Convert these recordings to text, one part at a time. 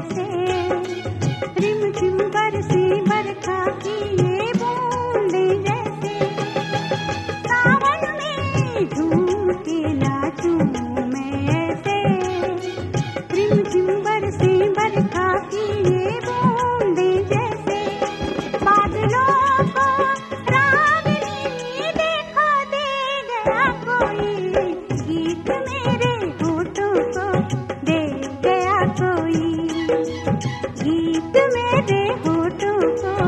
से। रिम झिम की ये बूंदे जैसे। सावन में झूम गीत मेरे होठों को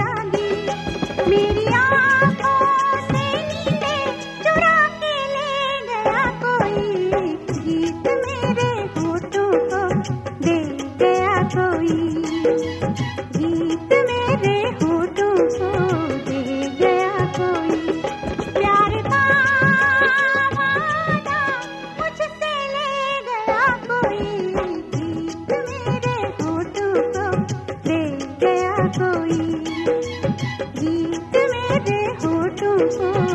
गीत मेरे होठों को